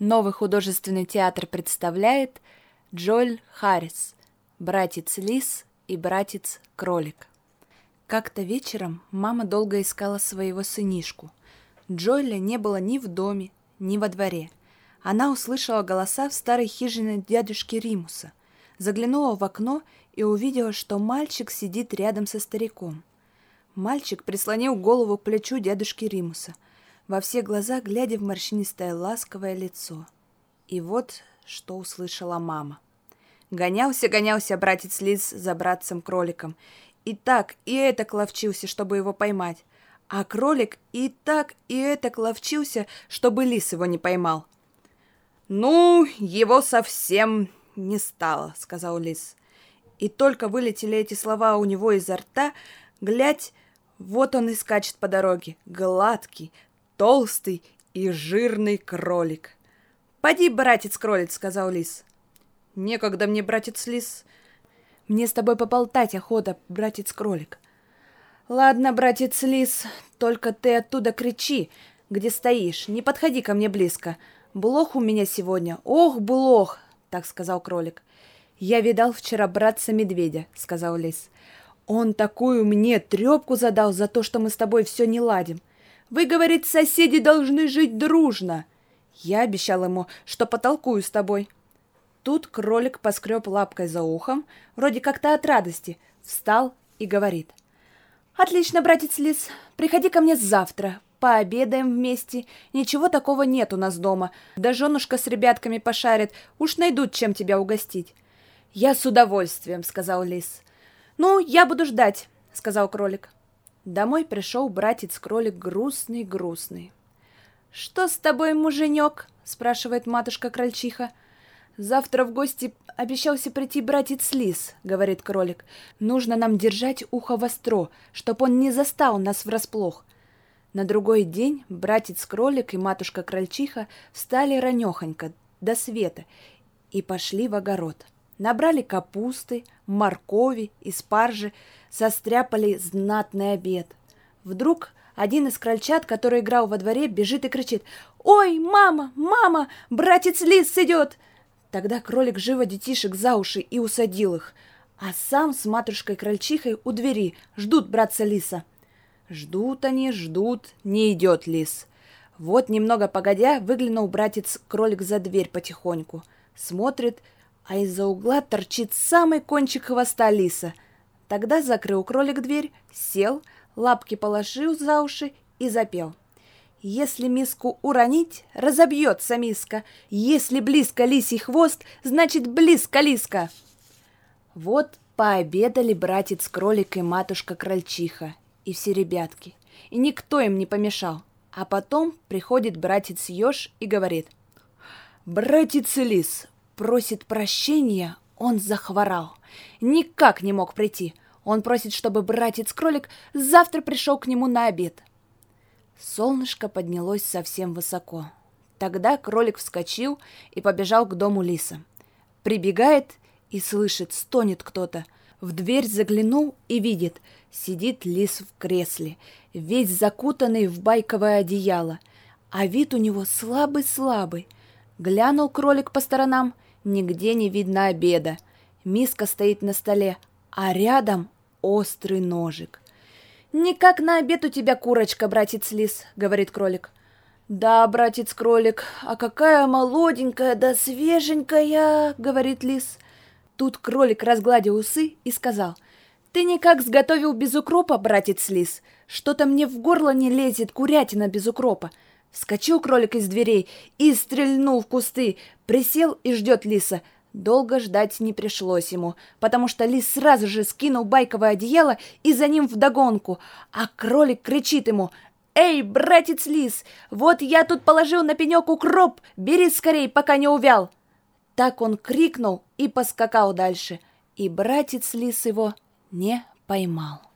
Новый художественный театр представляет Джоэль Харрис, братец Лис и братец Кролик. Как-то вечером мама долго искала своего сынишку. Джоэля не было ни в доме, ни во дворе. Она услышала голоса в старой хижине дядюшки Римуса, заглянула в окно и увидела, что мальчик сидит рядом со стариком. Мальчик прислонил голову к плечу дядюшки Римуса – во все глаза глядя в морщинистое ласковое лицо. И вот что услышала мама. Гонялся, гонялся братец Лис за братцем-кроликом. И так, и это ловчился, чтобы его поймать. А кролик и так, и это ловчился, чтобы лис его не поймал. «Ну, его совсем не стало», — сказал лис. И только вылетели эти слова у него изо рта, глядь, вот он и скачет по дороге, гладкий, толстый и жирный кролик. «Поди, братец-кролик», — сказал лис. «Некогда мне, братец-лис. Мне с тобой поболтать охота, братец-кролик». «Ладно, братец-лис, только ты оттуда кричи, где стоишь, не подходи ко мне близко. Блох у меня сегодня, ох, блох!» — так сказал кролик. «Я видал вчера братца-медведя», — сказал лис. «Он такую мне трепку задал за то, что мы с тобой все не ладим. Вы, говорит, соседи должны жить дружно. Я обещал ему, что потолкую с тобой. Тут кролик поскреб лапкой за ухом, вроде как-то от радости, встал и говорит. «Отлично, братец Лис, приходи ко мне завтра, пообедаем вместе. Ничего такого нет у нас дома. Да женушка с ребятками пошарит, уж найдут, чем тебя угостить». «Я с удовольствием», — сказал Лис. «Ну, я буду ждать», — сказал кролик. Домой пришел братец-кролик грустный-грустный. «Что с тобой, муженек?» — спрашивает матушка-крольчиха. «Завтра в гости обещался прийти братец Лис», — говорит кролик. «Нужно нам держать ухо востро, чтоб он не застал нас врасплох». На другой день братец-кролик и матушка-крольчиха встали ранехонько, до света, и пошли в огород. Набрали капусты, моркови и спаржи, состряпали знатный обед. Вдруг один из крольчат, который играл во дворе, бежит и кричит «Ой, мама, мама, братец Лис идет!» Тогда кролик живо детишек за уши и усадил их, а сам с матушкой-крольчихой у двери ждут братца Лиса. Ждут они, ждут, не идет лис. Вот немного погодя выглянул братец-кролик за дверь потихоньку. Смотрит — а из-за угла торчит самый кончик хвоста лиса. Тогда закрыл кролик дверь, сел, лапки положил за уши и запел. Если миску уронить, разобьется миска. Если близко лисий хвост, значит близко лиска. Вот пообедали братец-кролик и матушка-крольчиха, и все ребятки. И никто им не помешал. А потом приходит братец-еж и говорит. «Братец-лис, просит прощения, он захворал. Никак не мог прийти. Он просит, чтобы братец-кролик завтра пришел к нему на обед. Солнышко поднялось совсем высоко. Тогда кролик вскочил и побежал к дому лиса. Прибегает и слышит, стонет кто-то. В дверь заглянул и видит, сидит лис в кресле, весь закутанный в байковое одеяло, а вид у него слабый-слабый. Глянул кролик по сторонам — Нигде не видно обеда. Миска стоит на столе, а рядом острый ножик. «Не как на обед у тебя курочка, братец Лис», — говорит кролик. «Да, братец кролик, а какая молоденькая да свеженькая», — говорит лис. Тут кролик разгладил усы и сказал, «Ты никак сготовил без укропа, братец лис? Что-то мне в горло не лезет курятина без укропа. Вскочил кролик из дверей и стрельнул в кусты, присел и ждет лиса. Долго ждать не пришлось ему, потому что лис сразу же скинул байковое одеяло и за ним вдогонку, а кролик кричит ему «Эй, братец лис, вот я тут положил на пенек укроп, бери скорей, пока не увял!» Так он крикнул и поскакал дальше, и братец лис его не поймал.